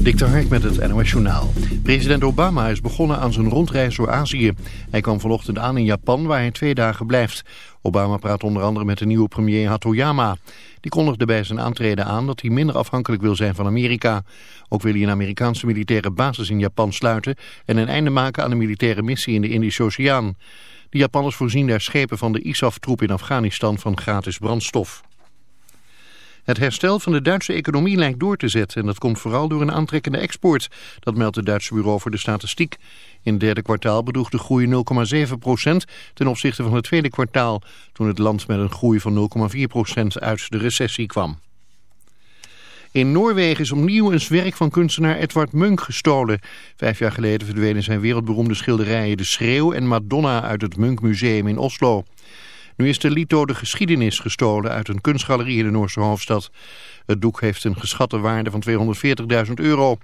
Dik Hark met het NOS Journaal. President Obama is begonnen aan zijn rondreis door Azië. Hij kwam vanochtend aan in Japan waar hij twee dagen blijft. Obama praat onder andere met de nieuwe premier Hatoyama. Die kondigde bij zijn aantreden aan dat hij minder afhankelijk wil zijn van Amerika. Ook wil hij een Amerikaanse militaire basis in Japan sluiten... en een einde maken aan een militaire missie in de Indische Oceaan. De Japanners voorzien daar schepen van de ISAF-troep in Afghanistan van gratis brandstof. Het herstel van de Duitse economie lijkt door te zetten en dat komt vooral door een aantrekkende export. Dat meldt het Duitse Bureau voor de Statistiek. In het derde kwartaal bedroeg de groei 0,7 procent ten opzichte van het tweede kwartaal, toen het land met een groei van 0,4 procent uit de recessie kwam. In Noorwegen is opnieuw een werk van kunstenaar Edward Munk gestolen. Vijf jaar geleden verdwenen zijn wereldberoemde schilderijen De Schreeuw en Madonna uit het Munk Museum in Oslo. Nu is de Lito de geschiedenis gestolen uit een kunstgalerie in de Noorse hoofdstad. Het doek heeft een geschatte waarde van 240.000 euro.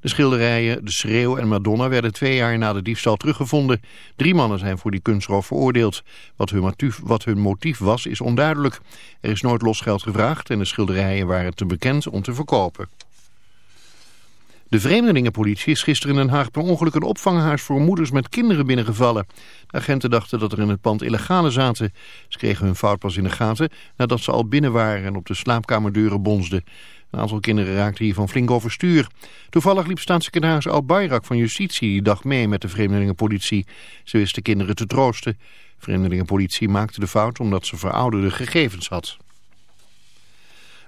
De schilderijen De Schreeuw en Madonna werden twee jaar na de diefstal teruggevonden. Drie mannen zijn voor die kunstroof veroordeeld. Wat hun, motief, wat hun motief was is onduidelijk. Er is nooit losgeld gevraagd en de schilderijen waren te bekend om te verkopen. De vreemdelingenpolitie is gisteren in Den Haag per ongeluk een opvanghuis voor moeders met kinderen binnengevallen. De agenten dachten dat er in het pand illegale zaten. Ze kregen hun fout pas in de gaten nadat ze al binnen waren en op de slaapkamerdeuren bonsden. Een aantal kinderen raakten hiervan flink overstuur. Toevallig liep staatssecretaris Al Bayrak van Justitie die dag mee met de vreemdelingenpolitie. Ze wist de kinderen te troosten. De vreemdelingenpolitie maakte de fout omdat ze verouderde gegevens had.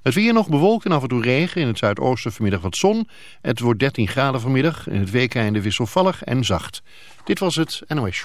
Het weer nog bewolkt en af en toe regen. In het zuidoosten vanmiddag wat zon. Het wordt 13 graden vanmiddag. In het weekeinde wisselvallig en zacht. Dit was het NOS.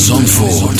Zandvoort.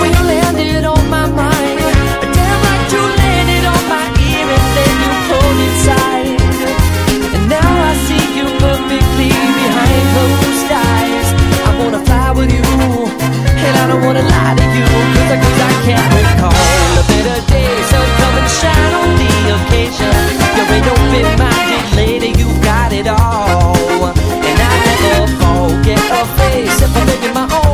When you landed on my mind, damn right you landed on my ear and then you pulled inside. And now I see you perfectly behind closed eyes. I wanna fly with you, and I don't wanna lie to you, cause I, cause I can't recall a day. So come and shine on the occasion. You're an open-minded lady, you got it all. And I never forget a face. If I'm making my own,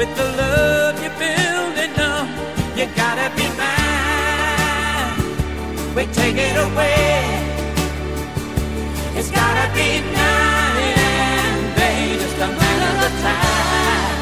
with the love you're building up. You gotta be mine. We take it away. It's gotta be mine, babe. Just a matter of time.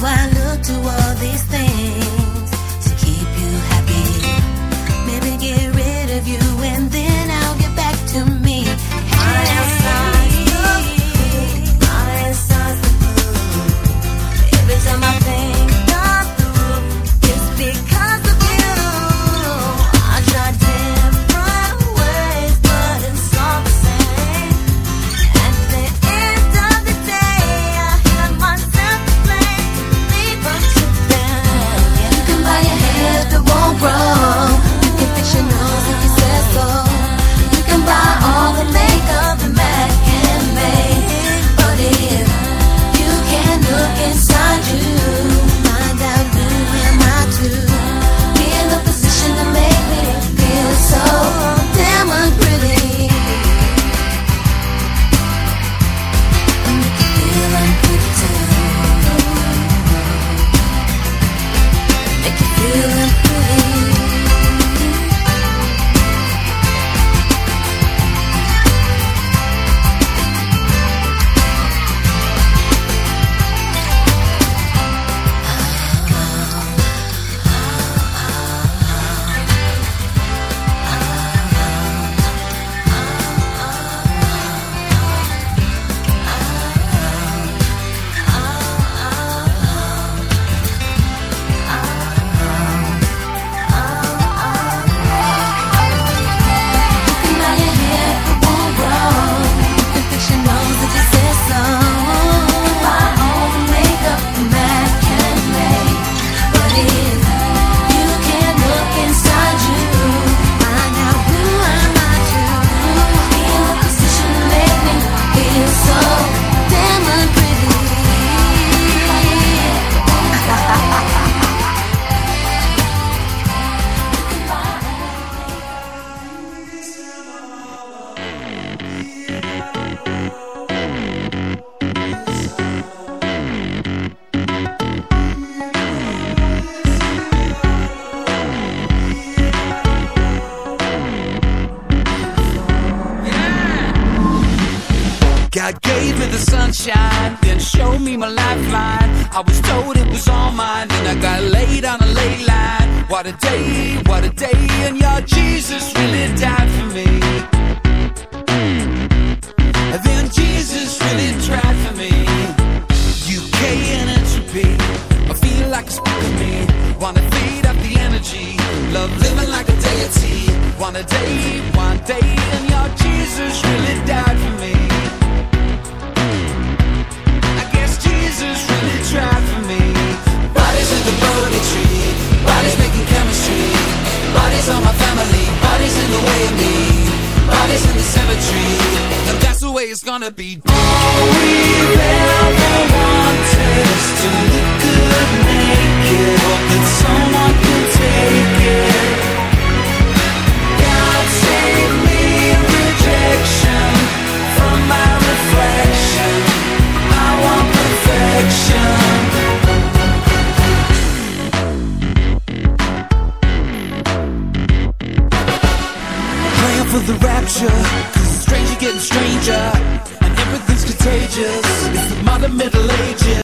while